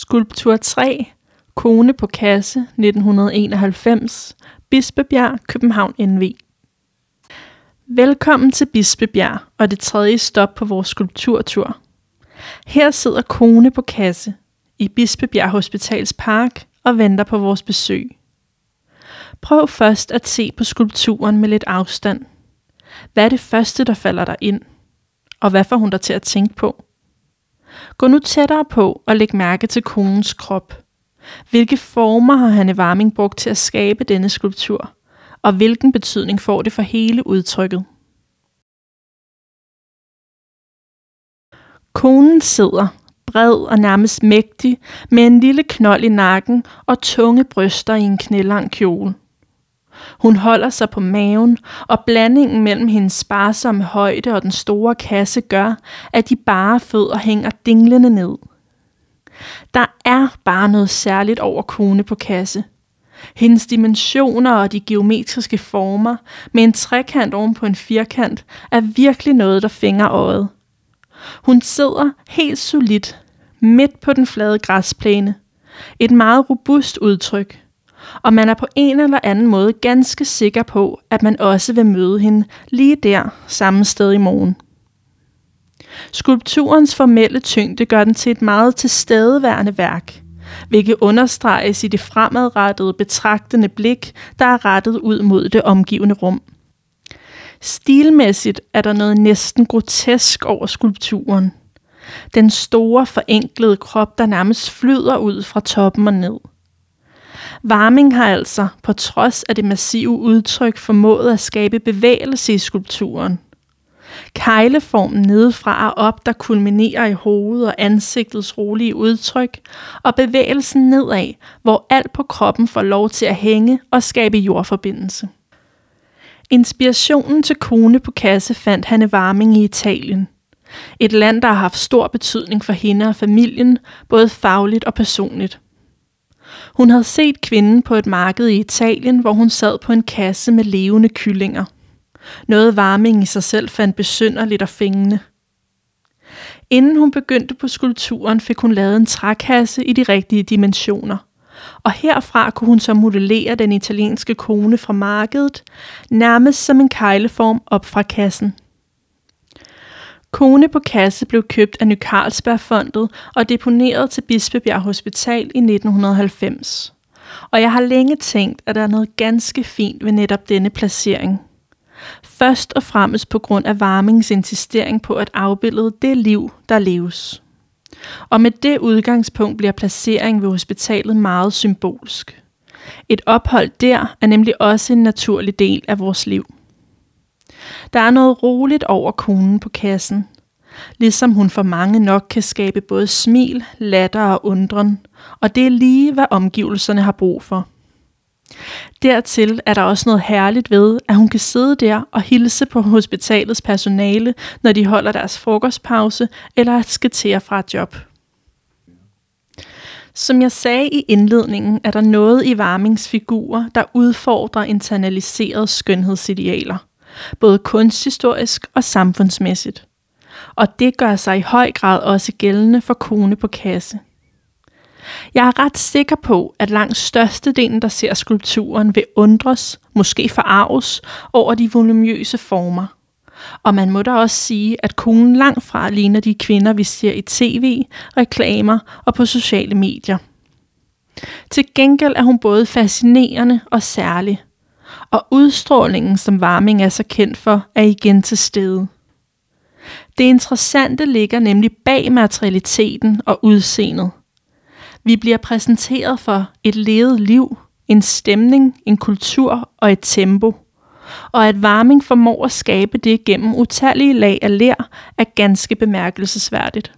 Skulptur 3. Kone på kasse 1991. Bispebjerg, København NV. Velkommen til Bispebjerg og det tredje stop på vores skulpturtur. Her sidder kone på kasse i Bispebjerg Hospitals Park og venter på vores besøg. Prøv først at se på skulpturen med lidt afstand. Hvad er det første, der falder dig ind? Og hvad får hun dig til at tænke på? Gå nu tættere på og læg mærke til konens krop. Hvilke former har Hanne Warming brugt til at skabe denne skulptur? Og hvilken betydning får det for hele udtrykket? Konen sidder, bred og nærmest mægtig, med en lille knold i nakken og tunge bryster i en knælang kjole. Hun holder sig på maven, og blandingen mellem hendes sparsomme højde og den store kasse gør, at de bare fødder hænger dinglende ned. Der er bare noget særligt over kone på kasse. Hendes dimensioner og de geometriske former med en trekant oven på en firkant er virkelig noget, der fænger øjet. Hun sidder helt solidt midt på den flade græsplæne. Et meget robust udtryk – og man er på en eller anden måde ganske sikker på, at man også vil møde hende lige der samme sted i morgen. Skulpturens formelle tyngde gør den til et meget tilstedeværende værk, hvilket understreges i det fremadrettede betragtende blik, der er rettet ud mod det omgivende rum. Stilmæssigt er der noget næsten grotesk over skulpturen. Den store forenklede krop, der nærmest flyder ud fra toppen og ned – Varming har altså, på trods af det massive udtryk, formået at skabe bevægelse i skulpturen. Kejleformen nedefra og op, der kulminerer i hovedet og ansigtets rolige udtryk, og bevægelsen nedad, hvor alt på kroppen får lov til at hænge og skabe jordforbindelse. Inspirationen til kone på kasse fandt Hanne Varming i Italien. Et land, der har haft stor betydning for hende og familien, både fagligt og personligt – hun havde set kvinden på et marked i Italien, hvor hun sad på en kasse med levende kyllinger. Noget varming i sig selv fandt besynderligt og fængende. Inden hun begyndte på skulpturen, fik hun lavet en trækasse i de rigtige dimensioner. Og herfra kunne hun så modellere den italienske kone fra markedet, nærmest som en kejleform op fra kassen. Kone på kasse blev købt af Ny Carlsbergfondet og deponeret til Bispebjerg Hospital i 1990. Og jeg har længe tænkt, at der er noget ganske fint ved netop denne placering. Først og fremmest på grund af Varmings insistering på at afbillede det liv, der leves. Og med det udgangspunkt bliver placering ved hospitalet meget symbolsk. Et ophold der er nemlig også en naturlig del af vores liv. Der er noget roligt over konen på kassen, ligesom hun for mange nok kan skabe både smil, latter og undren, og det er lige, hvad omgivelserne har brug for. Dertil er der også noget herligt ved, at hun kan sidde der og hilse på hospitalets personale, når de holder deres frokostpause eller skal til fra et job. Som jeg sagde i indledningen, er der noget i Varmings figurer, der udfordrer internaliserede skønhedsidealer både kunsthistorisk og samfundsmæssigt. Og det gør sig i høj grad også gældende for kone på kasse. Jeg er ret sikker på, at langt størstedelen, der ser skulpturen, vil undres, måske forarves, over de volumøse former. Og man må da også sige, at konen langt fra ligner de kvinder, vi ser i tv, reklamer og på sociale medier. Til gengæld er hun både fascinerende og særlig, og udstrålingen, som Warming er så kendt for, er igen til stede. Det interessante ligger nemlig bag materialiteten og udseendet. Vi bliver præsenteret for et levet liv, en stemning, en kultur og et tempo. Og at Warming formår at skabe det gennem utallige lag af lær, er ganske bemærkelsesværdigt.